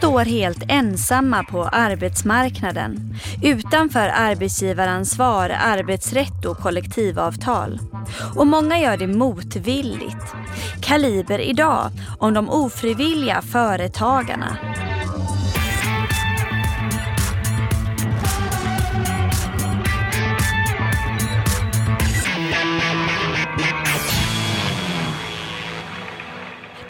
Står helt ensamma på arbetsmarknaden. Utanför arbetsgivaransvar, arbetsrätt och kollektivavtal. Och många gör det motvilligt. Kaliber idag om de ofrivilliga företagarna.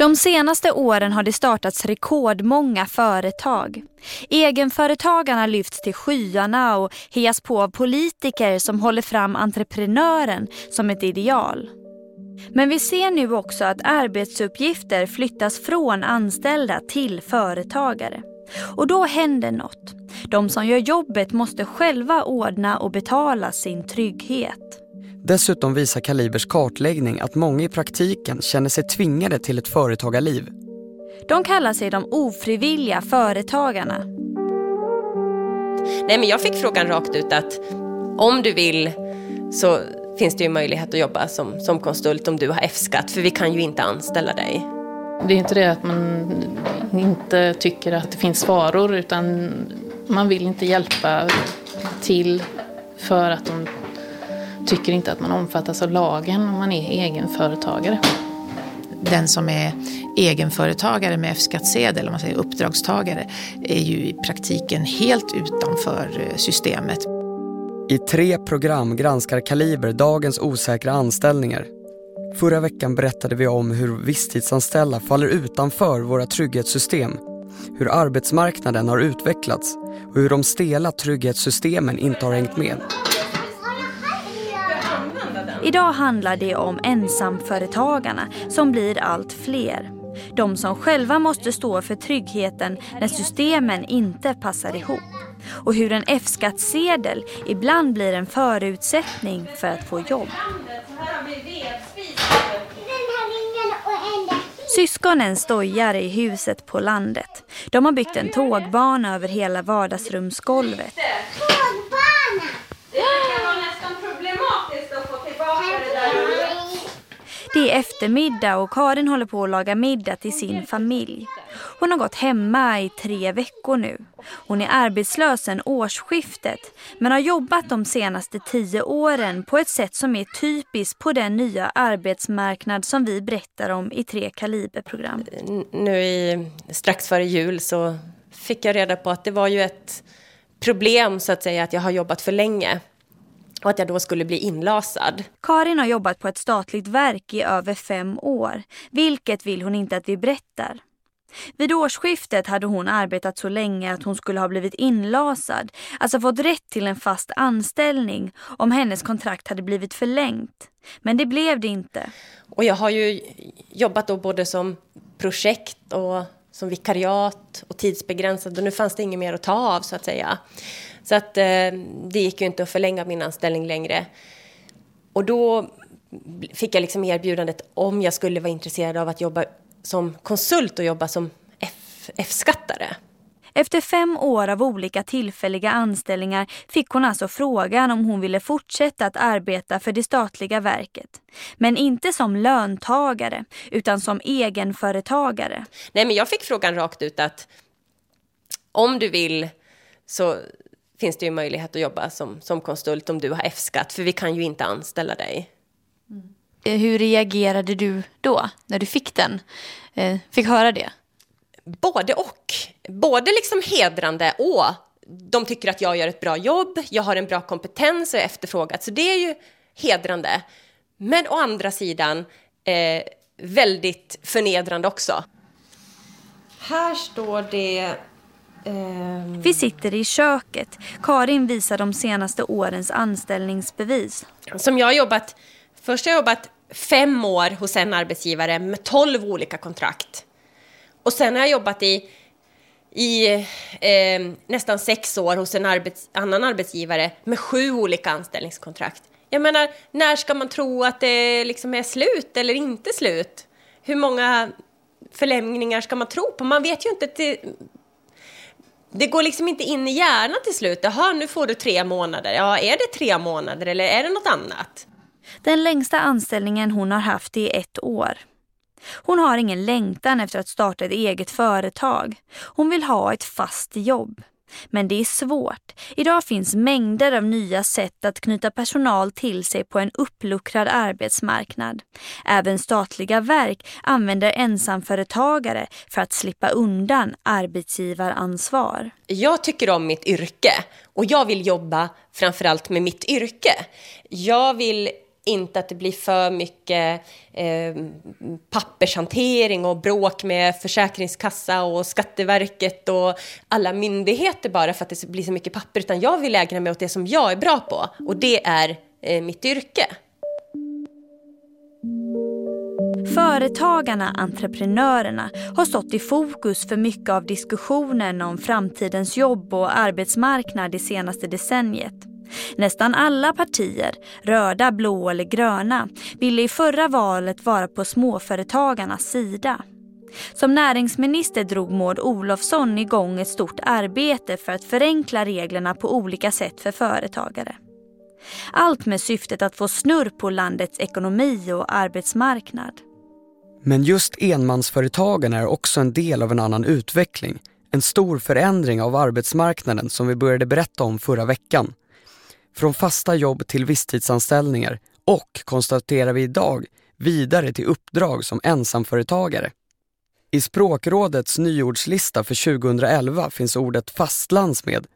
De senaste åren har det startats rekordmånga företag. Egenföretagarna lyfts till skyarna och hejas på av politiker som håller fram entreprenören som ett ideal. Men vi ser nu också att arbetsuppgifter flyttas från anställda till företagare. Och då händer något. De som gör jobbet måste själva ordna och betala sin trygghet. Dessutom visar Kalibers kartläggning att många i praktiken känner sig tvingade till ett företagarliv. De kallar sig de ofrivilliga företagarna. Nej, men jag fick frågan rakt ut att om du vill så finns det ju möjlighet att jobba som, som konsult om du har F-skatt, för vi kan ju inte anställa dig. Det är inte det att man inte tycker att det finns faror, utan man vill inte hjälpa till för att de tycker inte att man omfattas av lagen om man är egenföretagare. Den som är egenföretagare med F-skattsedel, om man säger uppdragstagare, är ju i praktiken helt utanför eh, systemet. I tre program granskar Kaliber dagens osäkra anställningar. Förra veckan berättade vi om hur visstidsanställda faller utanför våra trygghetssystem, hur arbetsmarknaden har utvecklats och hur de stela trygghetssystemen inte har hängt med. Idag handlar det om ensamföretagarna som blir allt fler. De som själva måste stå för tryggheten när systemen inte passar ihop. Och hur en F-skattsedel ibland blir en förutsättning för att få jobb. Syskonen stojar i huset på landet. De har byggt en tågbana över hela vardagsrumsgolvet. Det är eftermiddag och Karin håller på att laga middag till sin familj. Hon har gått hemma i tre veckor nu. Hon är arbetslös sedan årsskiftet men har jobbat de senaste tio åren på ett sätt som är typiskt på den nya arbetsmarknad som vi berättar om i Tre Kaliber-program. Nu i, strax före jul så fick jag reda på att det var ju ett problem så att säga att jag har jobbat för länge och att jag då skulle bli inlasad. Karin har jobbat på ett statligt verk i över fem år, vilket vill hon inte att vi berättar. Vid årsskiftet hade hon arbetat så länge att hon skulle ha blivit inlasad, alltså fått rätt till en fast anställning om hennes kontrakt hade blivit förlängt. Men det blev det inte. Och jag har ju jobbat då både som projekt och som vikariat och tidsbegränsad och nu fanns det inget mer att ta av så att säga. Så att eh, det gick ju inte att förlänga min anställning längre. Och då fick jag liksom erbjudandet om jag skulle vara intresserad av att jobba som konsult och jobba som F-skattare. Efter fem år av olika tillfälliga anställningar fick hon alltså frågan om hon ville fortsätta att arbeta för det statliga verket. Men inte som löntagare, utan som egenföretagare. Nej, men jag fick frågan rakt ut att om du vill så finns det ju möjlighet att jobba som, som konsult om du har F-skatt, för vi kan ju inte anställa dig. Mm. Hur reagerade du då, när du fick den? Eh, fick höra det? Både och. Både liksom hedrande, åh, de tycker att jag gör ett bra jobb, jag har en bra kompetens och är efterfrågad, så det är ju hedrande. Men å andra sidan eh, väldigt förnedrande också. Här står det Um... Vi sitter i köket. Karin visar de senaste årens anställningsbevis. Som jag har jobbat, först har jag jobbat fem år hos en arbetsgivare med tolv olika kontrakt. Och sen har jag jobbat i, i eh, nästan sex år hos en arbets, annan arbetsgivare med sju olika anställningskontrakt. Jag menar, när ska man tro att det liksom är slut eller inte slut? Hur många förlängningar ska man tro på? Man vet ju inte till, det går liksom inte in i hjärnan till slut. Jaha, nu får du tre månader. Ja, är det tre månader eller är det något annat? Den längsta anställningen hon har haft är ett år. Hon har ingen längtan efter att starta ett eget företag. Hon vill ha ett fast jobb. Men det är svårt. Idag finns mängder av nya sätt att knyta personal till sig på en uppluckrad arbetsmarknad. Även statliga verk använder ensamföretagare för att slippa undan arbetsgivaransvar. Jag tycker om mitt yrke och jag vill jobba framförallt med mitt yrke. Jag vill inte att det blir för mycket eh, pappershantering och bråk med Försäkringskassa och Skatteverket och alla myndigheter bara för att det blir så mycket papper. Utan jag vill ägna mig åt det som jag är bra på och det är eh, mitt yrke. Företagarna, entreprenörerna, har stått i fokus för mycket av diskussionen om framtidens jobb och arbetsmarknad det senaste decenniet. Nästan alla partier, röda, blå eller gröna, ville i förra valet vara på småföretagarnas sida. Som näringsminister drog Maud Olofsson igång ett stort arbete för att förenkla reglerna på olika sätt för företagare. Allt med syftet att få snurr på landets ekonomi och arbetsmarknad. Men just enmansföretagen är också en del av en annan utveckling. En stor förändring av arbetsmarknaden som vi började berätta om förra veckan. Från fasta jobb till visstidsanställningar och, konstaterar vi idag, vidare till uppdrag som ensamföretagare. I språkrådets nyordslista för 2011 finns ordet fastlands med.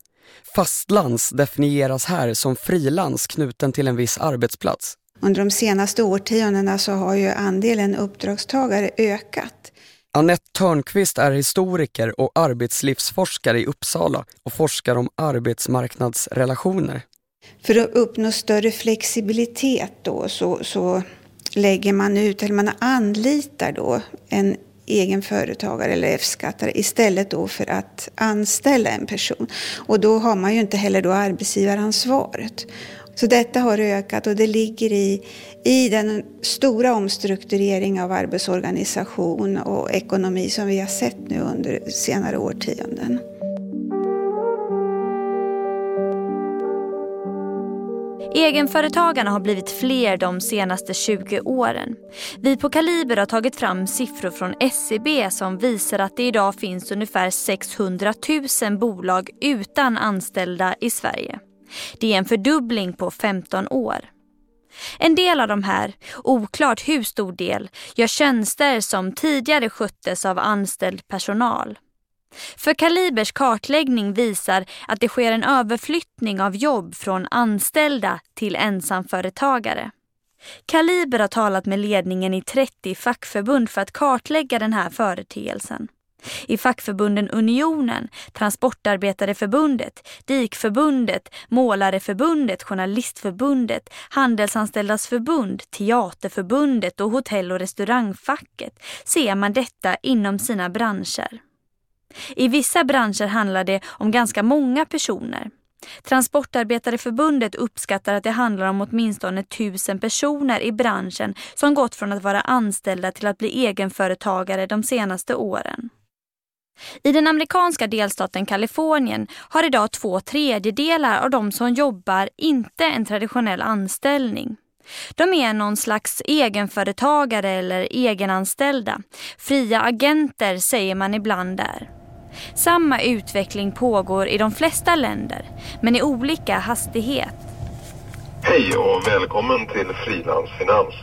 Fastlands definieras här som frilans knuten till en viss arbetsplats. Under de senaste årtiondena så har ju andelen uppdragstagare ökat. Annette Törnqvist är historiker och arbetslivsforskare i Uppsala och forskar om arbetsmarknadsrelationer. För att uppnå större flexibilitet då så, så lägger man ut, eller man anlitar då en egen företagare eller F-skattare istället då för att anställa en person. Och då har man ju inte heller då arbetsgivaransvaret. Så detta har ökat och det ligger i, i den stora omstrukturering av arbetsorganisation och ekonomi som vi har sett nu under senare årtionden. Egenföretagarna har blivit fler de senaste 20 åren. Vi på Kaliber har tagit fram siffror från SCB som visar att det idag finns ungefär 600 000 bolag utan anställda i Sverige. Det är en fördubbling på 15 år. En del av de här, oklart hur stor del, gör tjänster som tidigare sköttes av anställd personal. För Kalibers kartläggning visar att det sker en överflyttning av jobb från anställda till ensamföretagare. Kaliber har talat med ledningen i 30 fackförbund för att kartlägga den här företeelsen. I fackförbunden Unionen, Transportarbetareförbundet, Dikförbundet, Målareförbundet, Journalistförbundet, Handelsanställdas förbund, Teaterförbundet och Hotell- och restaurangfacket ser man detta inom sina branscher. I vissa branscher handlar det om ganska många personer. Transportarbetareförbundet uppskattar att det handlar om åtminstone tusen personer i branschen som gått från att vara anställda till att bli egenföretagare de senaste åren. I den amerikanska delstaten Kalifornien har idag två tredjedelar av de som jobbar inte en traditionell anställning. De är någon slags egenföretagare eller egenanställda. Fria agenter säger man ibland där. Samma utveckling pågår i de flesta länder, men i olika hastighet. Hej och välkommen till Frilansfinans.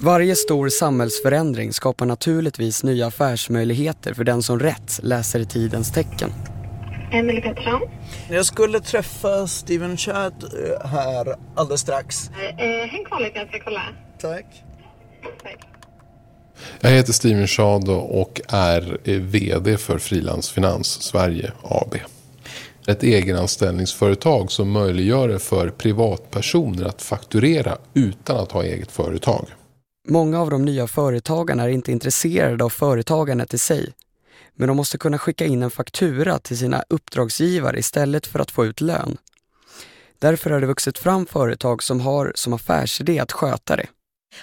Varje stor samhällsförändring skapar naturligtvis nya affärsmöjligheter för den som rätt läser tidens tecken. Emelie Pettersson. Jag skulle träffa Steven Chad eh, här alldeles strax. Eh, häng kvar lite, jag ska kolla. Tack. Tack. Jag heter Steven Schado och är eh, VD för Frilansfinans Sverige AB. Ett egenanställningsföretag som möjliggör det för privatpersoner att fakturera utan att ha eget företag. Många av de nya företagarna är inte intresserade av företagandet i sig. Men de måste kunna skicka in en faktura till sina uppdragsgivare istället för att få ut lön. Därför har det vuxit fram företag som har som affärsidé att sköta det.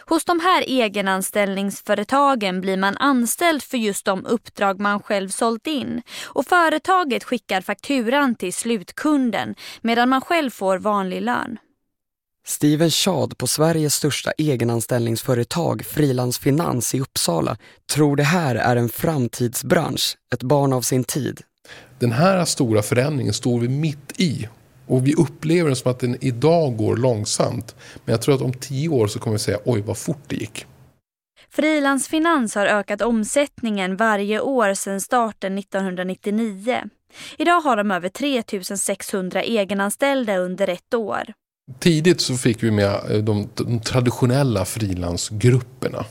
Hos de här egenanställningsföretagen blir man anställd för just de uppdrag man själv sålt in och företaget skickar fakturan till slutkunden medan man själv får vanlig lön. Steven Schad på Sveriges största egenanställningsföretag Frilans Finans i Uppsala tror det här är en framtidsbransch, ett barn av sin tid. Den här stora förändringen står vi mitt i och vi upplever den som att den idag går långsamt. Men jag tror att om tio år så kommer vi säga oj vad fort det gick. Frilansfinans har ökat omsättningen varje år sedan starten 1999. Idag har de över 3600 egenanställda under ett år. Tidigt så fick vi med eh, de, de traditionella frilansgrupperna.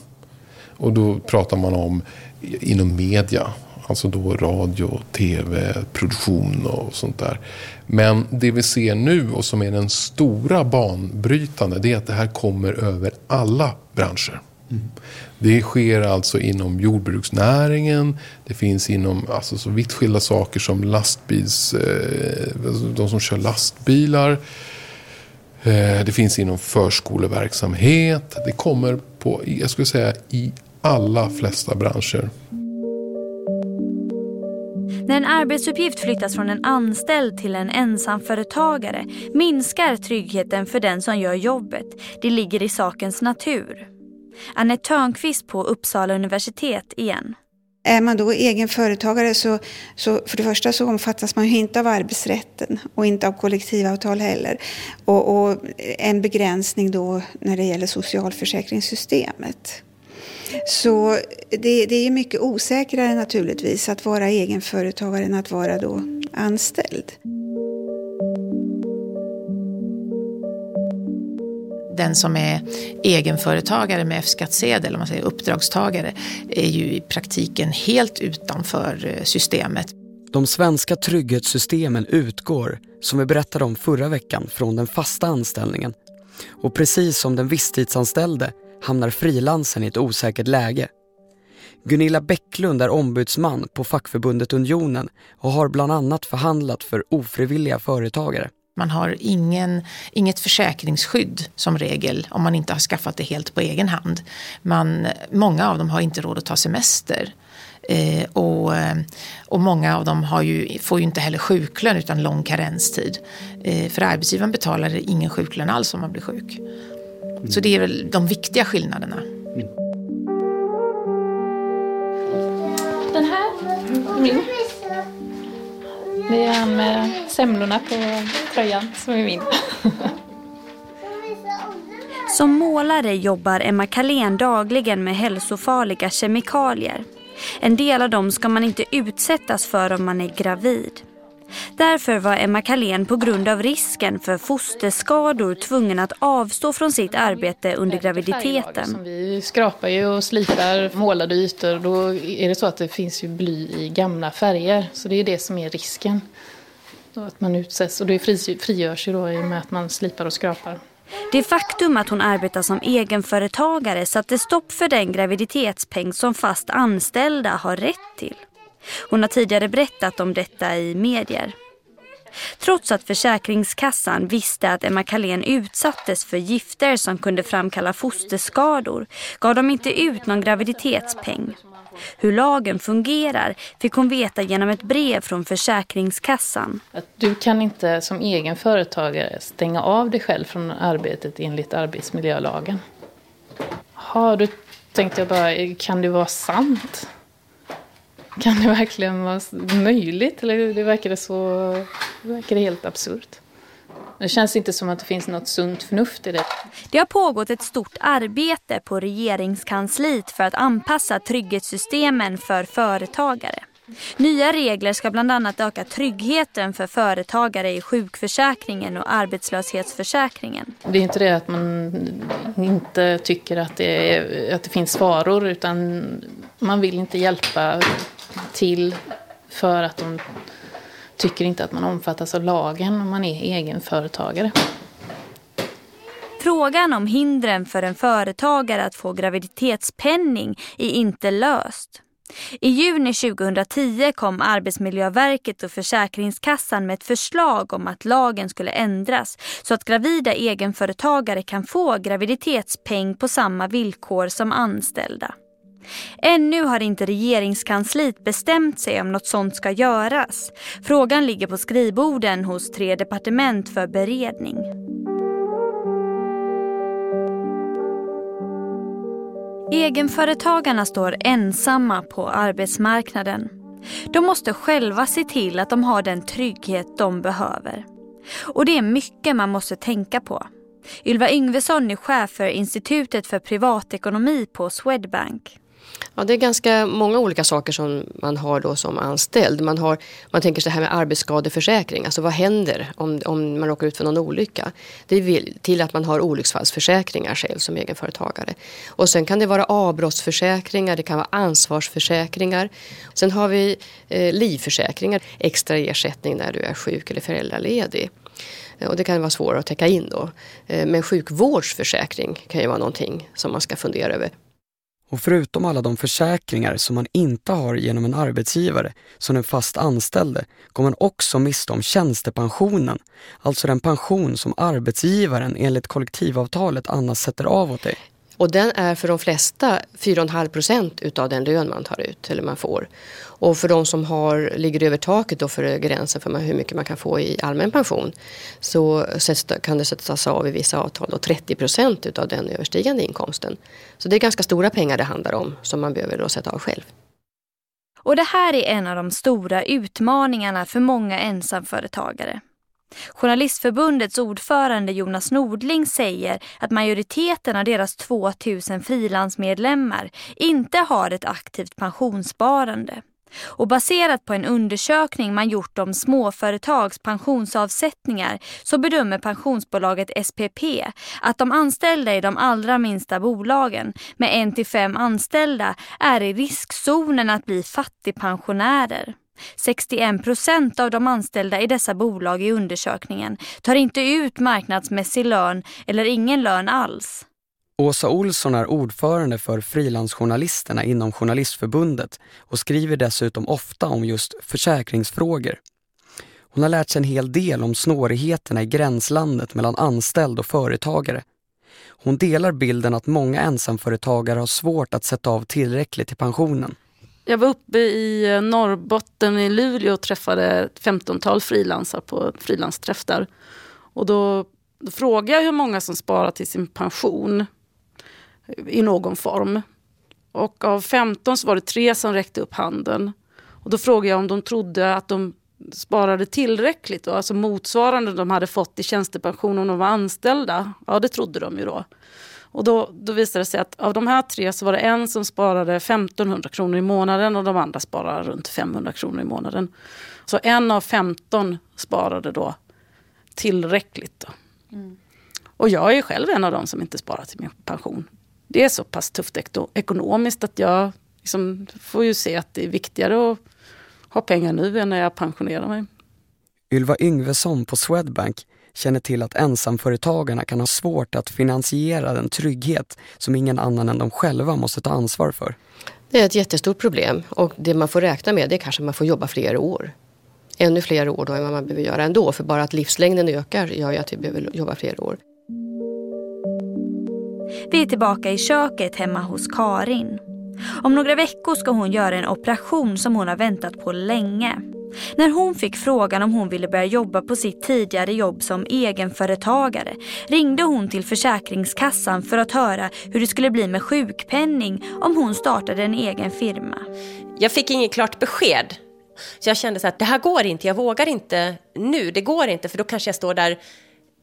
Och då pratar man om inom media. Alltså då radio, tv, produktion och sånt där. Men det vi ser nu och som är den stora banbrytande det är att det här kommer över alla branscher. Mm. Det sker alltså inom jordbruksnäringen. Det finns inom alltså, så vitt skilda saker som lastbils... Eh, alltså, de som kör lastbilar. Eh, det finns inom förskoleverksamhet. Det kommer på, jag skulle säga, i alla flesta branscher. När en arbetsuppgift flyttas från en anställd till en ensamföretagare minskar tryggheten för den som gör jobbet. Det ligger i sakens natur. Anette Törnqvist på Uppsala universitet igen. Är man då egen företagare så, så för det första så omfattas man ju inte av arbetsrätten och inte av kollektivavtal heller. Och, och en begränsning då när det gäller socialförsäkringssystemet. Så det, det är mycket osäkrare naturligtvis att vara egenföretagare än att vara då anställd. Den som är egenföretagare med F-skattsedel, om man säger uppdragstagare, är ju i praktiken helt utanför eh, systemet. De svenska trygghetssystemen utgår, som vi berättade om förra veckan, från den fasta anställningen. Och precis som den visstidsanställde hamnar frilansen i ett osäkert läge. Gunilla Bäcklund är ombudsman på fackförbundet Unionen och har bland annat förhandlat för ofrivilliga företagare. Man har ingen, inget försäkringsskydd som regel om man inte har skaffat det helt på egen hand. Man, många av dem har inte råd att ta semester. Eh, och, eh, och många av dem har ju, får ju inte heller sjuklön utan lång karenstid. Eh, för arbetsgivaren betalar ingen sjuklön alls om man blir sjuk. Mm. Så det är väl de viktiga skillnaderna. Mm. Den här, min. Det är han med semlorna på tröjan som är min. Som målare jobbar Emma Kalén dagligen med hälsofarliga kemikalier. En del av dem ska man inte utsättas för om man är gravid. Därför var Emma Kalén på grund av risken för fosterskador tvungen att avstå från sitt arbete under graviditeten. Vi skrapar ju och slipar målade ytor. Då är det så att det finns ju bly i gamla färger. Så det är det som är risken. Att man utsätts och det frigörs ju då i och med att man slipar och skrapar. Det faktum att hon arbetar som egenföretagare satte stopp för den graviditetspeng som fast anställda har rätt till. Hon har tidigare berättat om detta i medier. Trots att Försäkringskassan visste att Emma Kalén utsattes för gifter som kunde framkalla fosterskador gav de inte ut någon graviditetspeng. Hur lagen fungerar fick hon veta genom ett brev från Försäkringskassan. Att du kan inte som egen företagare stänga av dig själv från arbetet enligt arbetsmiljölagen. Har du tänkte jag bara, kan det vara sant? Kan det verkligen vara möjligt? Eller det verkar, så, det verkar helt absurt. Det känns inte som att det finns något sunt förnuft i det. Det har pågått ett stort arbete på regeringskansliet för att anpassa trygghetssystemen för företagare. Nya regler ska bland annat öka tryggheten för företagare i sjukförsäkringen och arbetslöshetsförsäkringen. Det är inte det att man inte tycker att det, är, att det finns faror utan man vill inte hjälpa till för att de tycker inte att man omfattas av lagen om man är egenföretagare. Frågan om hindren för en företagare att få graviditetspenning är inte löst. I juni 2010 kom Arbetsmiljöverket och Försäkringskassan med ett förslag om att lagen skulle ändras så att gravida egenföretagare kan få graviditetspeng på samma villkor som anställda. Ännu har inte regeringskansliet bestämt sig om något sånt ska göras. Frågan ligger på skrivborden hos tre departement för beredning. Egenföretagarna står ensamma på arbetsmarknaden. De måste själva se till att de har den trygghet de behöver. Och det är mycket man måste tänka på. Ylva Yngvesson är chef för Institutet för privatekonomi på Swedbank. Ja, det är ganska många olika saker som man har då som anställd. Man, har, man tänker sig det här med arbetsskadeförsäkring. Alltså vad händer om, om man råkar ut för någon olycka? Det vill till att man har olycksfallsförsäkringar själv som egenföretagare. Och sen kan det vara avbrottsförsäkringar, det kan vara ansvarsförsäkringar. Sen har vi eh, livförsäkringar, extra ersättning när du är sjuk eller föräldraledig. Eh, och det kan vara svårare att täcka in då. Eh, men sjukvårdsförsäkring kan ju vara någonting som man ska fundera över. Och förutom alla de försäkringar som man inte har genom en arbetsgivare som den fast anställde går man också miste om tjänstepensionen, alltså den pension som arbetsgivaren enligt kollektivavtalet annars sätter av åt dig. Och den är för de flesta 4,5 procent utav den lön man tar ut eller man får. Och för de som har, ligger över taket då för gränsen för hur mycket man kan få i allmän pension så kan det sättas av i vissa avtal då 30 procent utav den överstigande inkomsten. Så det är ganska stora pengar det handlar om som man behöver då sätta av själv. Och det här är en av de stora utmaningarna för många ensamföretagare. Journalistförbundets ordförande Jonas Nordling säger att majoriteten av deras 2000 frilansmedlemmar inte har ett aktivt pensionssparande. Och baserat på en undersökning man gjort om småföretags pensionsavsättningar så bedömer pensionsbolaget SPP att de anställda i de allra minsta bolagen med en till fem anställda är i riskzonen att bli fattigpensionärer. 61 procent av de anställda i dessa bolag i undersökningen tar inte ut marknadsmässig lön eller ingen lön alls. Åsa Olsson är ordförande för frilansjournalisterna inom Journalistförbundet och skriver dessutom ofta om just försäkringsfrågor. Hon har lärt sig en hel del om snårigheterna i gränslandet mellan anställd och företagare. Hon delar bilden att många ensamföretagare har svårt att sätta av tillräckligt till pensionen. Jag var uppe i Norrbotten i Luleå och träffade ett femtontal frilansar på frilansträff där. Och då, då frågade jag hur många som sparar till sin pension i någon form. Och av 15 så var det tre som räckte upp handen. Och då frågade jag om de trodde att de sparade tillräckligt, alltså motsvarande de hade fått i tjänstepension om de var anställda. Ja, det trodde de ju då. Och då, då visade det sig att av de här tre så var det en som sparade 1500 kronor i månaden och de andra sparade runt 500 kronor i månaden. Så en av 15 sparade då tillräckligt. Då. Mm. Och jag är själv en av dem som inte sparar till min pension. Det är så pass tufft ekonomiskt att jag liksom får ju se att det är viktigare att ha pengar nu än när jag pensionerar mig. Ylva Yngvesson på Swedbank känner till att ensamföretagarna kan ha svårt att finansiera den trygghet som ingen annan än de själva måste ta ansvar för. Det är ett jättestort problem och det man får räkna med det är kanske att man får jobba fler år. Ännu fler år då än vad man behöver göra ändå för bara att livslängden ökar gör ju att vi behöver jobba fler år. Vi är tillbaka i köket hemma hos Karin. Om några veckor ska hon göra en operation som hon har väntat på länge. När hon fick frågan om hon ville börja jobba på sitt tidigare jobb som egenföretagare ringde hon till Försäkringskassan för att höra hur det skulle bli med sjukpenning om hon startade en egen firma. Jag fick inget klart besked. Så jag kände så att det här går inte, jag vågar inte nu, det går inte för då kanske jag står där.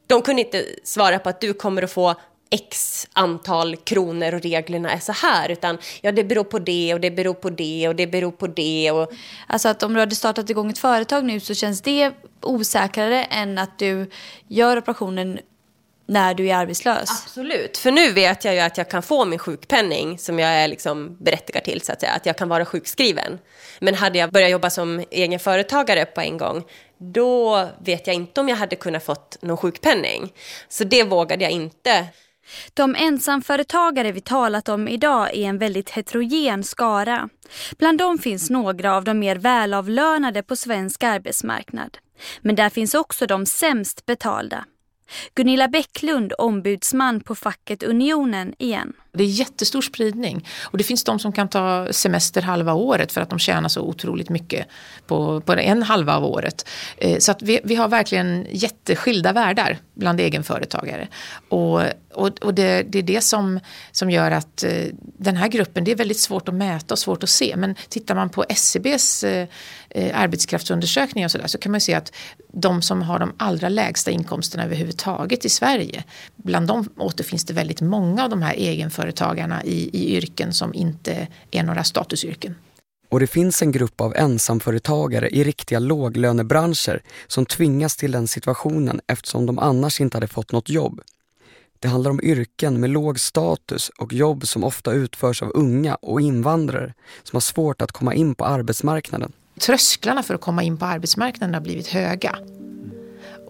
De kunde inte svara på att du kommer att få x antal kronor och reglerna är så här, utan ja, det beror på det och det beror på det och det beror på det. Och... Alltså att om du hade startat igång ett företag nu så känns det osäkrare än att du gör operationen när du är arbetslös? Absolut, för nu vet jag ju att jag kan få min sjukpenning som jag är liksom berättigad till, så att säga, att jag kan vara sjukskriven. Men hade jag börjat jobba som egen företagare på en gång, då vet jag inte om jag hade kunnat fått någon sjukpenning. Så det vågade jag inte. De ensamföretagare vi talat om idag är en väldigt heterogen skara. Bland dem finns några av de mer välavlönade på svensk arbetsmarknad. Men där finns också de sämst betalda. Gunilla Bäcklund, ombudsman på facket Unionen igen. Det är jättestor spridning. Och det finns de som kan ta semester halva året för att de tjänar så otroligt mycket på, på en halva av året. Eh, så att vi, vi har verkligen jätteskilda världar bland egenföretagare. Och, och, och det, det, är det som, som gör att eh, den här gruppen, det är väldigt svårt att mäta och svårt att se. Men tittar man på SCBs e eh, arbetskraftsundersökningar så, där, så kan man se att de som har de allra lägsta inkomsterna överhuvudtaget i Sverige, bland dem återfinns det väldigt många av de här egenföretagarna i, i yrken som inte är några statusyrken. Och det finns en grupp av ensamföretagare i riktiga låglönebranscher som tvingas till den situationen eftersom de annars inte hade fått något jobb. Det handlar om yrken med låg status och jobb som ofta utförs av unga och invandrare som har svårt att komma in på arbetsmarknaden. Trösklarna för att komma in på arbetsmarknaden har blivit höga.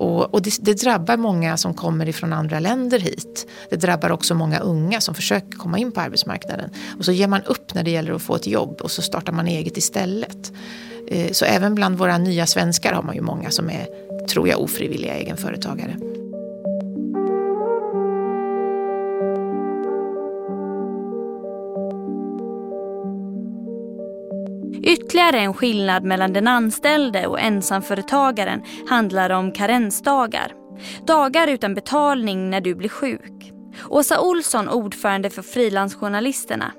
Och, och det, det, drabbar många som kommer ifrån andra länder hit. Det drabbar också många unga som försöker komma in på arbetsmarknaden. Och så ger man upp när det gäller att få ett jobb och så startar man eget istället. Eh, så även bland våra nya svenskar har man ju många som är, tror jag, ofrivilliga egenföretagare. Ytterligare en skillnad mellan den anställde och ensamföretagaren handlar om karensdagar. Dagar utan betalning när du blir sjuk. Åsa Olsson, ordförande för Frilansjournalisterna.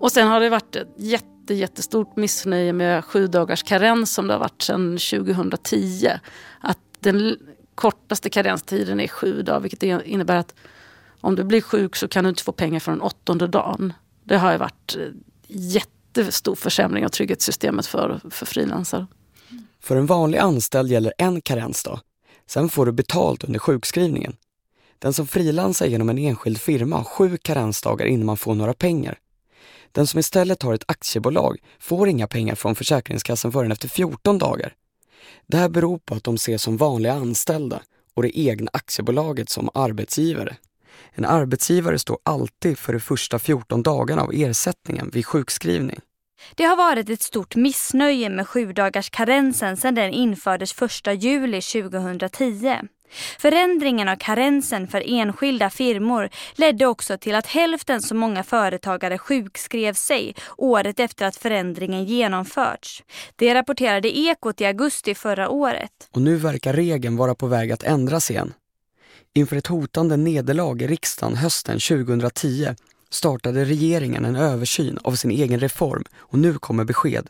Och sen har det varit ett jätte, jättestort missnöje med sju dagars karens som det har varit sedan 2010. Att den kortaste karenstiden är sju dagar vilket innebär att om du blir sjuk så kan du inte få pengar från den åttonde dagen. Det har ju varit jätte jättestor försämring av trygghetssystemet för, för frilansare. För en vanlig anställd gäller en karensdag. Sen får du betalt under sjukskrivningen. Den som frilansar genom en enskild firma har sju karensdagar innan man får några pengar. Den som istället har ett aktiebolag får inga pengar från Försäkringskassan förrän efter 14 dagar. Det här beror på att de ses som vanliga anställda och det egna aktiebolaget som arbetsgivare. En arbetsgivare står alltid för de första 14 dagarna av ersättningen vid sjukskrivning. Det har varit ett stort missnöje med sju dagars karensen sedan den infördes 1 juli 2010. Förändringen av karensen för enskilda firmor ledde också till att hälften så många företagare sjukskrev sig året efter att förändringen genomförts. Det rapporterade Ekot i augusti förra året. Och nu verkar regeln vara på väg att ändras igen. Inför ett hotande nederlag i riksdagen hösten 2010 startade regeringen en översyn av sin egen reform och nu kommer besked.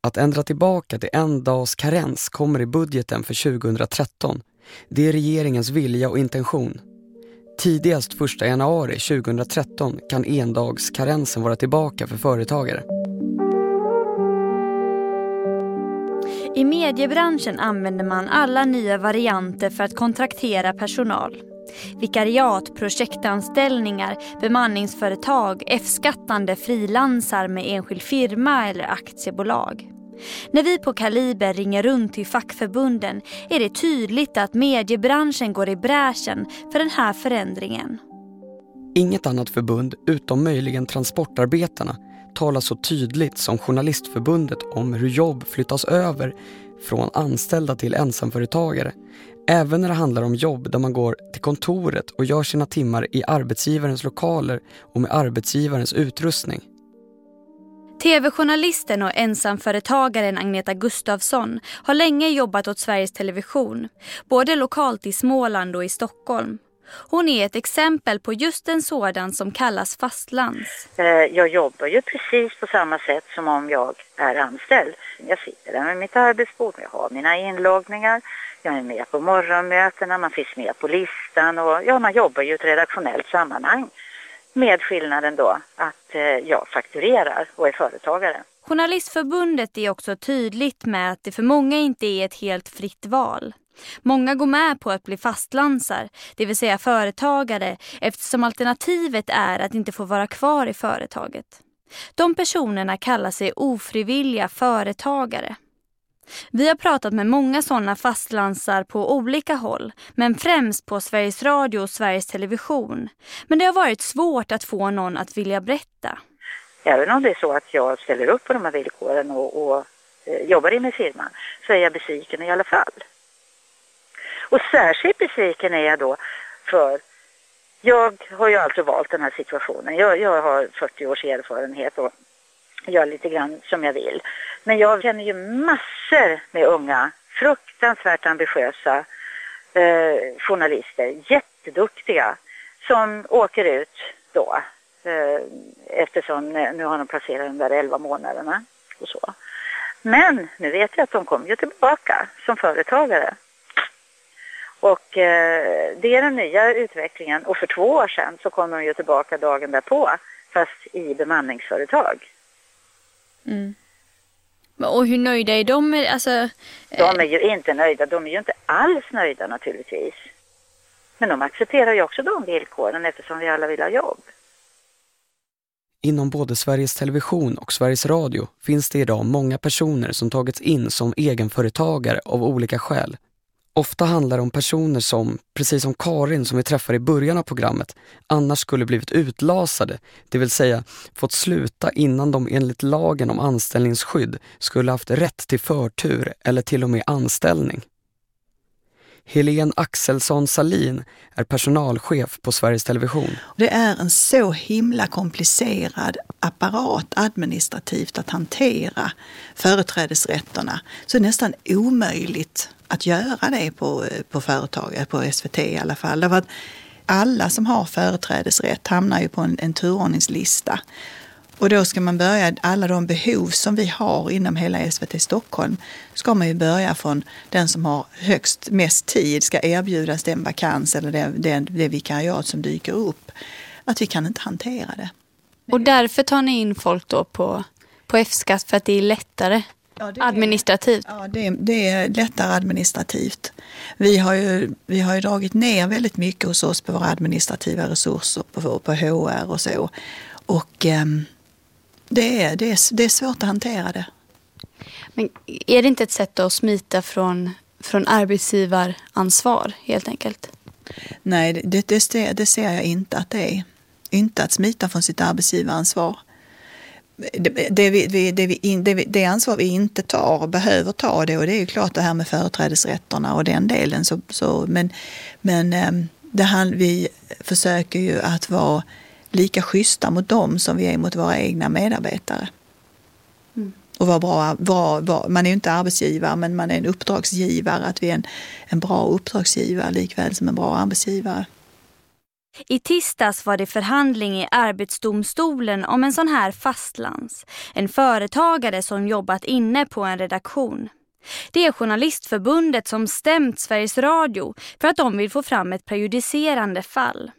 Att ändra tillbaka till en dags karens kommer i budgeten för 2013. Det är regeringens vilja och intention. Tidigast 1 januari 2013 kan endagskarensen vara tillbaka för företagare. I mediebranschen använder man alla nya varianter för att kontraktera personal. Vikariat, projektanställningar, bemanningsföretag, F-skattande frilansar med enskild firma eller aktiebolag. När vi på Kaliber ringer runt till fackförbunden är det tydligt att mediebranschen går i bräschen för den här förändringen. Inget annat förbund, utom möjligen Transportarbetarna, talar så tydligt som Journalistförbundet om hur jobb flyttas över från anställda till ensamföretagare. Även när det handlar om jobb där man går till kontoret och gör sina timmar i arbetsgivarens lokaler och med arbetsgivarens utrustning. TV-journalisten och ensamföretagaren Agneta Gustafsson har länge jobbat åt Sveriges Television, både lokalt i Småland och i Stockholm. Hon är ett exempel på just en sådan som kallas fastlands. Eh, jag jobbar ju precis på samma sätt som om jag är anställd. Jag sitter där med mitt arbetsbord, jag har mina inloggningar, jag är med på morgonmötena, man finns med på listan och ja, man jobbar ju i ett redaktionellt sammanhang. Med skillnaden då att eh, jag fakturerar och är företagare. Journalistförbundet är också tydligt med att det för många inte är ett helt fritt val. Många går med på att bli fastlansar, det vill säga företagare, eftersom alternativet är att inte få vara kvar i företaget. De personerna kallar sig ofrivilliga företagare. Vi har pratat med många sådana fastlansar på olika håll, men främst på Sveriges Radio och Sveriges Television. Men det har varit svårt att få någon att vilja berätta. Även om det är så att jag ställer upp på de här villkoren och, och eh, jobbar i min firma, så är jag besviken i alla fall. Och särskilt besviken är jag då för jag har ju alltså valt den här situationen. Jag, jag har 40 års erfarenhet och gör lite grann som jag vill. Men jag känner ju massor med unga, fruktansvärt ambitiösa eh, journalister, jätteduktiga, som åker ut då eh, eftersom nu har de placerat de där 11 månaderna och så. Men nu vet jag att de kommer ju tillbaka som företagare. Och eh, det är den nya utvecklingen. Och för två år sedan så kom de ju tillbaka dagen därpå, fast i bemanningsföretag. Mm. Och hur nöjda är de? Med, alltså, de är ju inte nöjda. De är ju inte alls nöjda naturligtvis. Men de accepterar ju också de villkoren eftersom vi alla vill ha jobb. Inom både Sveriges Television och Sveriges Radio finns det idag många personer som tagits in som egenföretagare av olika skäl. Ofta handlar det om personer som, precis som Karin som vi träffade i början av programmet, annars skulle blivit utlasade, det vill säga fått sluta innan de enligt lagen om anställningsskydd skulle haft rätt till förtur eller till och med anställning. Helene Axelsson Salin är personalchef på Sveriges Television. Det är en så himla komplicerad apparat administrativt att hantera företrädesrätterna så det är nästan omöjligt att göra det på, på företaget, på SVT i alla fall. Därför att alla som har företrädesrätt hamnar ju på en, en turordningslista. Och då ska man börja, alla de behov som vi har inom hela SVT Stockholm, ska man ju börja från den som har högst, mest tid ska erbjudas den vakans eller det, det, det vikariat som dyker upp. Att vi kan inte hantera det. Och därför tar ni in folk då på, på F-skatt för att det är lättare ja, det administrativt? ja, det, det, är lättare administrativt. Vi har, ju, vi har ju dragit ner väldigt mycket hos oss på våra administrativa resurser, på, på HR och så. Och... Um, det är, det, är, det är svårt att hantera det. Men är det inte ett sätt att smita från, från arbetsgivaransvar helt enkelt? Nej, det, det, ser, det ser jag inte att det är. Inte att smita från sitt arbetsgivaransvar. Det, det, vi, det, vi in, det, det ansvar vi inte tar och behöver ta det och det är ju klart det här med företrädesrätterna och den delen. Så, så, men men ehm, det här, vi försöker ju att vara lika schyssta mot dem som vi är mot våra egna medarbetare. Mm. Och vara bra, bra, bra, man är ju inte arbetsgivare men man är en uppdragsgivare, att vi är en, en bra uppdragsgivare likväl som en bra arbetsgivare. I tisdags var det förhandling i Arbetsdomstolen om en sån här fastlands. En företagare som jobbat inne på en redaktion. Det är Journalistförbundet som stämt Sveriges Radio för att de vill få fram ett prejudicerande fall.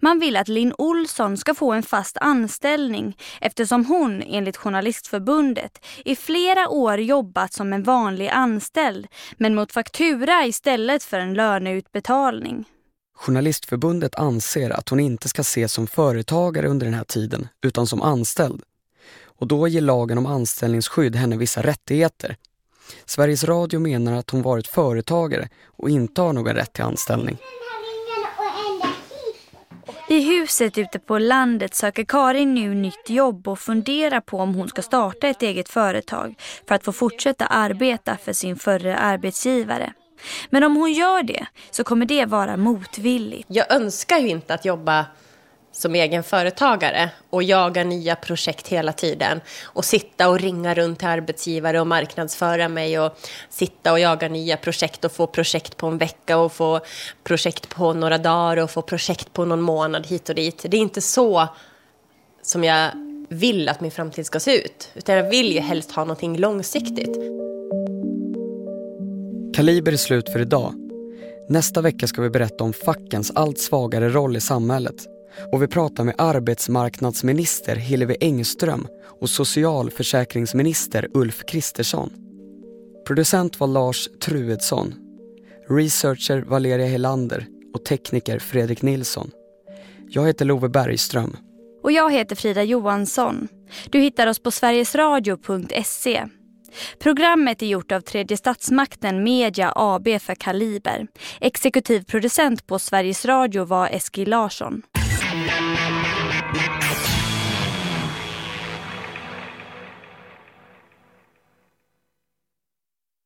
Man vill att Linn Olsson ska få en fast anställning eftersom hon, enligt Journalistförbundet, i flera år jobbat som en vanlig anställd men mot faktura istället för en löneutbetalning. Journalistförbundet anser att hon inte ska ses som företagare under den här tiden utan som anställd. Och då ger lagen om anställningsskydd henne vissa rättigheter. Sveriges Radio menar att hon varit företagare och inte har någon rätt till anställning. I huset ute på landet söker Karin nu nytt jobb och funderar på om hon ska starta ett eget företag för att få fortsätta arbeta för sin förre arbetsgivare. Men om hon gör det så kommer det vara motvilligt. Jag önskar ju inte att jobba som egen företagare och jaga nya projekt hela tiden och sitta och ringa runt till arbetsgivare och marknadsföra mig och sitta och jaga nya projekt och få projekt på en vecka och få projekt på några dagar och få projekt på någon månad hit och dit. Det är inte så som jag vill att min framtid ska se ut utan jag vill ju helst ha någonting långsiktigt. Kaliber är slut för idag. Nästa vecka ska vi berätta om fackens allt svagare roll i samhället och vi pratar med arbetsmarknadsminister Hillevi Engström och socialförsäkringsminister Ulf Kristersson. Producent var Lars Truedsson. Researcher Valeria Helander och tekniker Fredrik Nilsson. Jag heter Love Bergström. Och jag heter Frida Johansson. Du hittar oss på sverigesradio.se. Programmet är gjort av Tredje statsmakten Media AB för Kaliber. Exekutiv producent på Sveriges Radio var Eskil Larsson. Thank you.